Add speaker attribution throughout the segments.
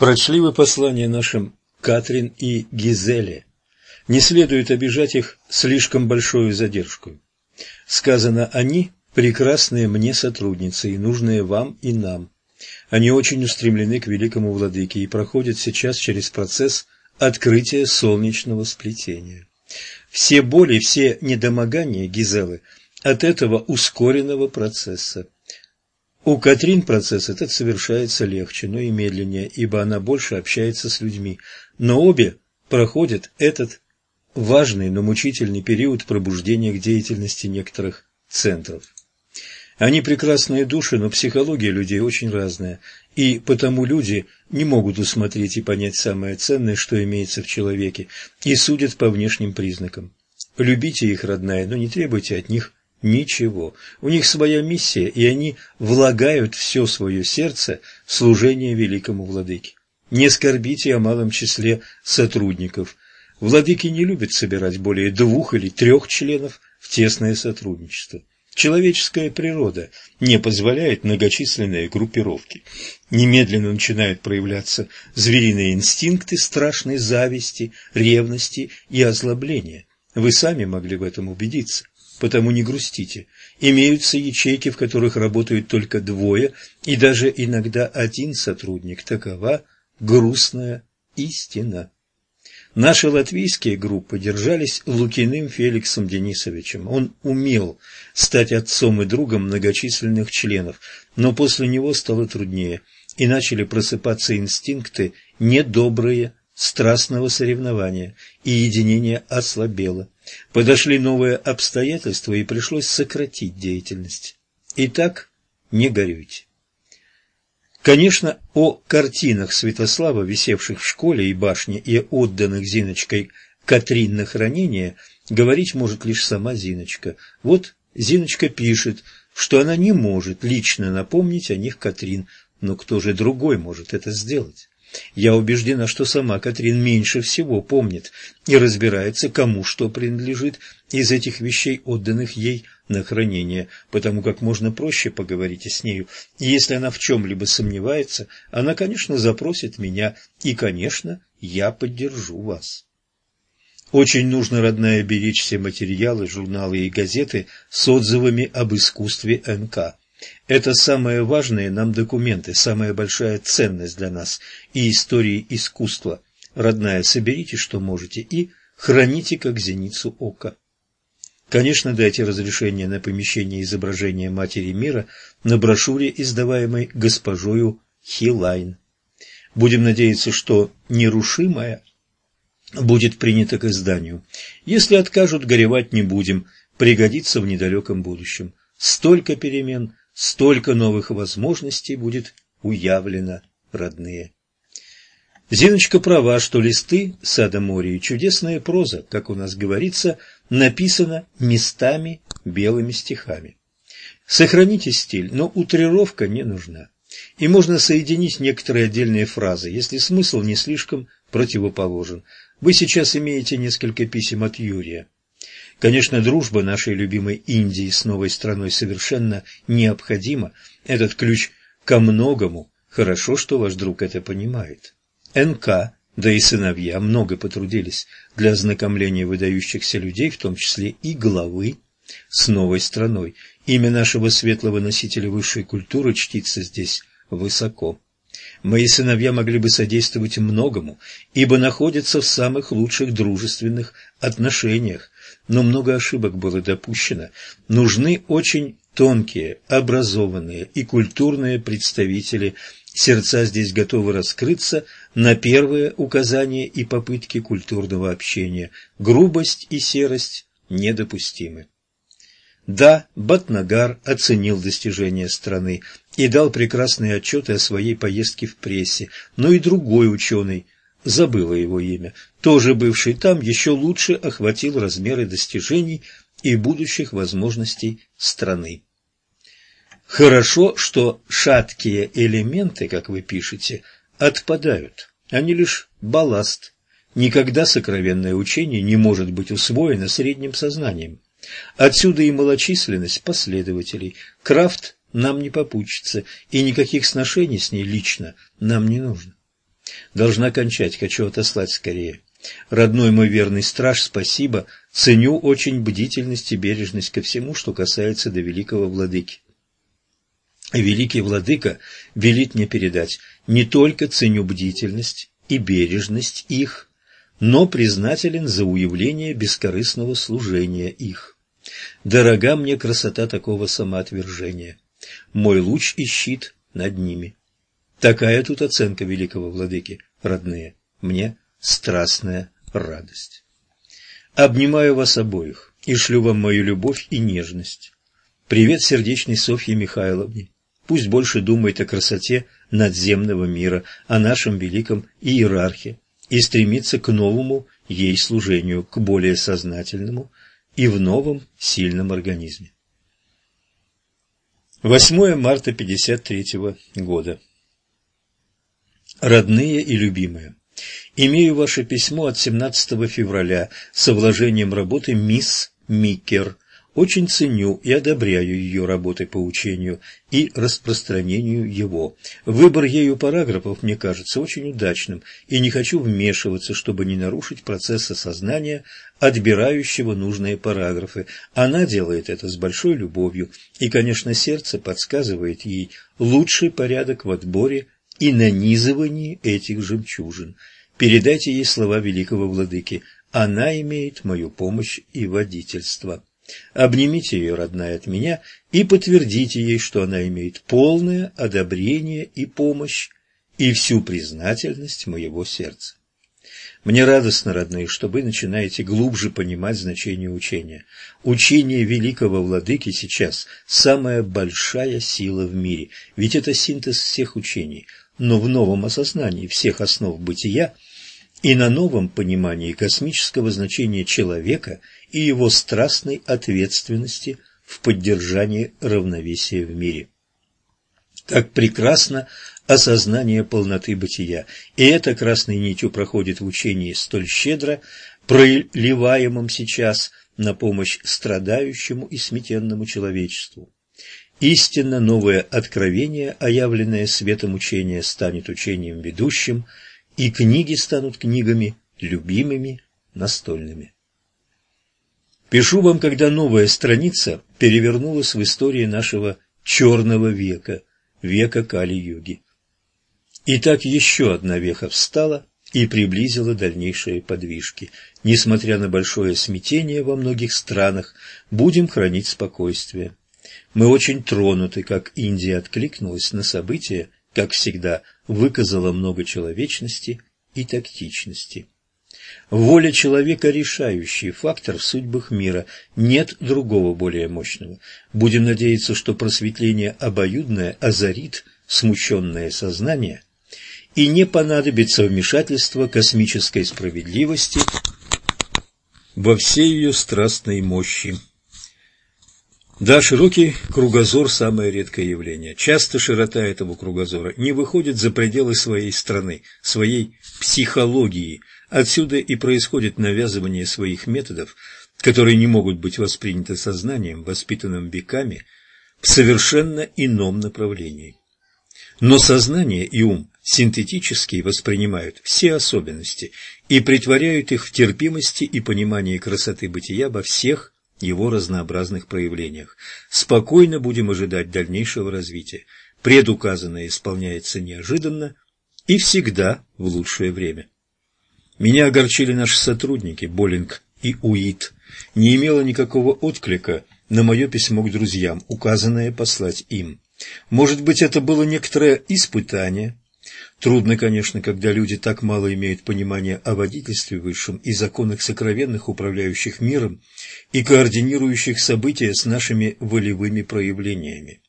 Speaker 1: Прочли вы послание нашим Катрин и Гизеле. Не следует обижать их слишком большой задержкой. Сказано «они» – прекрасные мне сотрудницы и нужные вам и нам. Они очень устремлены к великому владыке и проходят сейчас через процесс открытия солнечного сплетения. Все боли, все недомогания Гизелы от этого ускоренного процесса. У Катрин процесс этот совершается легче, но и медленнее, ибо она больше общается с людьми. Но обе проходят этот важный, но мучительный период пробуждения к деятельности некоторых центров. Они прекрасные души, но психология людей очень разная, и потому люди не могут усмотреть и понять самое ценное, что имеется в человеке, и судят по внешним признакам. Любите их, родная, но не требуйте от них Ничего. У них своя миссия, и они влагают все свое сердце в служение великому владыке. Не скорбите о малом числе сотрудников. Владыки не любят собирать более двух или трех членов в тесное сотрудничество. Человеческая природа не позволяет многочисленные группировки. Немедленно начинают проявляться звериные инстинкты страшной зависти, ревности и озлобления. Вы сами могли в этом убедиться потому не грустите. Имеются ячейки, в которых работают только двое и даже иногда один сотрудник. Такова грустная истина. Наши латвийские группы держались Лукиным Феликсом Денисовичем. Он умел стать отцом и другом многочисленных членов, но после него стало труднее, и начали просыпаться инстинкты недобрые, страстного соревнования, и единение ослабело. Подошли новые обстоятельства, и пришлось сократить деятельность. Итак, не горюйте. Конечно, о картинах Святослава, висевших в школе и башне, и отданных Зиночкой Катрин на хранение, говорить может лишь сама Зиночка. Вот Зиночка пишет, что она не может лично напомнить о них Катрин, но кто же другой может это сделать? Я убеждена, что сама Катрин меньше всего помнит и разбирается, кому что принадлежит из этих вещей, отданных ей на хранение, потому как можно проще поговорить с нею. И если она в чем-либо сомневается, она, конечно, запросит меня, и, конечно, я поддержу вас. Очень нужно, родная, беречь все материалы, журналы и газеты с отзывами об искусстве НК. Это самые важные нам документы, самая большая ценность для нас и истории искусства. Родная, соберите, что можете, и храните, как зеницу ока. Конечно, дайте разрешение на помещение изображения Матери Мира на брошюре, издаваемой госпожою Хилайн. Будем надеяться, что нерушимая будет принята к изданию. Если откажут, горевать не будем, пригодится в недалеком будущем. Столько перемен, столько новых возможностей будет уявлено родные. Зиночка права, что листы сада моря и чудесная проза, как у нас говорится, написана местами белыми стихами. Сохраните стиль, но утрировка не нужна. И можно соединить некоторые отдельные фразы, если смысл не слишком противоположен. Вы сейчас имеете несколько писем от Юрия. Конечно, дружба нашей любимой Индии с новой страной совершенно необходима. Этот ключ ко многому. Хорошо, что ваш друг это понимает. НК, да и сыновья много потрудились для ознакомления выдающихся людей, в том числе и главы, с новой страной. Имя нашего светлого носителя высшей культуры чтится здесь высоко. Мои сыновья могли бы содействовать многому, ибо находятся в самых лучших дружественных отношениях но много ошибок было допущено. Нужны очень тонкие, образованные и культурные представители. Сердца здесь готовы раскрыться на первые указания и попытки культурного общения. Грубость и серость недопустимы. Да, Батнагар оценил достижения страны и дал прекрасные отчеты о своей поездке в прессе, но и другой ученый – забыла его имя, тоже бывший там, еще лучше охватил размеры достижений и будущих возможностей страны. Хорошо, что шаткие элементы, как вы пишете, отпадают, они лишь балласт. Никогда сокровенное учение не может быть усвоено средним сознанием. Отсюда и малочисленность последователей. Крафт нам не попутчица, и никаких сношений с ней лично нам не нужно. Должна кончать, хочу отослать скорее. Родной мой верный страж, спасибо, ценю очень бдительность и бережность ко всему, что касается до великого владыки. Великий владыка велит мне передать, не только ценю бдительность и бережность их, но признателен за уявление бескорыстного служения их. Дорога мне красота такого самоотвержения. Мой луч и щит над ними. Такая тут оценка великого владыки, родные. Мне страстная радость. Обнимаю вас обоих и шлю вам мою любовь и нежность. Привет сердечной Софье Михайловне. Пусть больше думает о красоте надземного мира, о нашем великом иерархе и стремится к новому ей служению, к более сознательному и в новом сильном организме. 8 марта 53 года. Родные и любимые, имею ваше письмо от 17 февраля со вложением работы «Мисс Микер», очень ценю и одобряю ее работы по учению и распространению его. Выбор ею параграфов мне кажется очень удачным, и не хочу вмешиваться, чтобы не нарушить процесс осознания, отбирающего нужные параграфы. Она делает это с большой любовью, и, конечно, сердце подсказывает ей лучший порядок в отборе и нанизывании этих жемчужин. Передайте ей слова великого владыки. Она имеет мою помощь и водительство. Обнимите ее, родная, от меня, и подтвердите ей, что она имеет полное одобрение и помощь и всю признательность моего сердца. Мне радостно, родные, что вы начинаете глубже понимать значение учения. Учение великого владыки сейчас – самая большая сила в мире, ведь это синтез всех учений, но в новом осознании всех основ бытия – и на новом понимании космического значения человека и его страстной ответственности в поддержании равновесия в мире. Как прекрасно осознание полноты бытия, и это красной нитью проходит в учении столь щедро, проливаемом сейчас на помощь страдающему и сметенному человечеству. Истинно новое откровение, оявленное светом учения, станет учением ведущим – и книги станут книгами любимыми настольными. Пишу вам, когда новая страница перевернулась в истории нашего черного века, века Кали-юги. И так еще одна веха встала и приблизила дальнейшие подвижки. Несмотря на большое смятение во многих странах, будем хранить спокойствие. Мы очень тронуты, как Индия откликнулась на события, как всегда, выказала много человечности и тактичности. Воля человека – решающий фактор в судьбах мира. Нет другого более мощного. Будем надеяться, что просветление обоюдное озарит смущенное сознание и не понадобится вмешательство космической справедливости во всей ее страстной мощи. Да, широкий кругозор – самое редкое явление. Часто широта этого кругозора не выходит за пределы своей страны, своей психологии. Отсюда и происходит навязывание своих методов, которые не могут быть восприняты сознанием, воспитанным веками, в совершенно ином направлении. Но сознание и ум синтетически воспринимают все особенности и притворяют их в терпимости и понимании красоты бытия во всех его разнообразных проявлениях. Спокойно будем ожидать дальнейшего развития. Предуказанное исполняется неожиданно и всегда в лучшее время. Меня огорчили наши сотрудники, Боллинг и Уит. Не имело никакого отклика на мое письмо к друзьям, указанное послать им. Может быть, это было некоторое испытание, Трудно, конечно, когда люди так мало имеют понимания о водительстве высшем и законах сокровенных, управляющих миром и координирующих события с нашими волевыми проявлениями.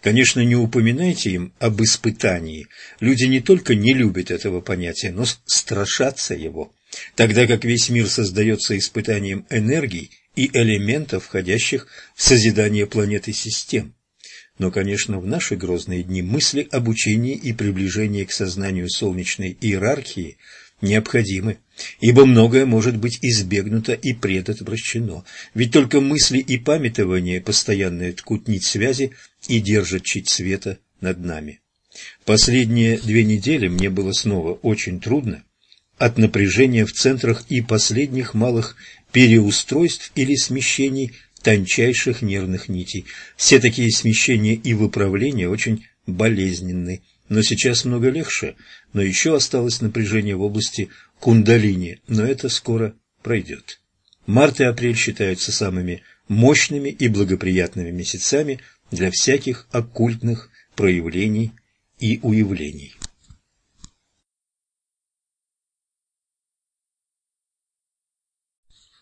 Speaker 1: Конечно, не упоминайте им об испытании. Люди не только не любят этого понятия, но страшатся его, тогда как весь мир создается испытанием энергий и элементов, входящих в созидание планеты систем. Но, конечно, в наши грозные дни мысли об учении и приближении к сознанию солнечной иерархии необходимы, ибо многое может быть избегнуто и предотвращено, ведь только мысли и памятование постоянно ткут нить связи и держат чить света над нами. Последние две недели мне было снова очень трудно от напряжения в центрах и последних малых переустройств или смещений тончайших нервных нитей. Все такие смещения и выправления очень болезненны. Но сейчас много легче, но еще осталось напряжение в области кундалини, но это скоро пройдет. Март и апрель считаются самыми мощными и благоприятными месяцами для всяких оккультных проявлений и уявлений.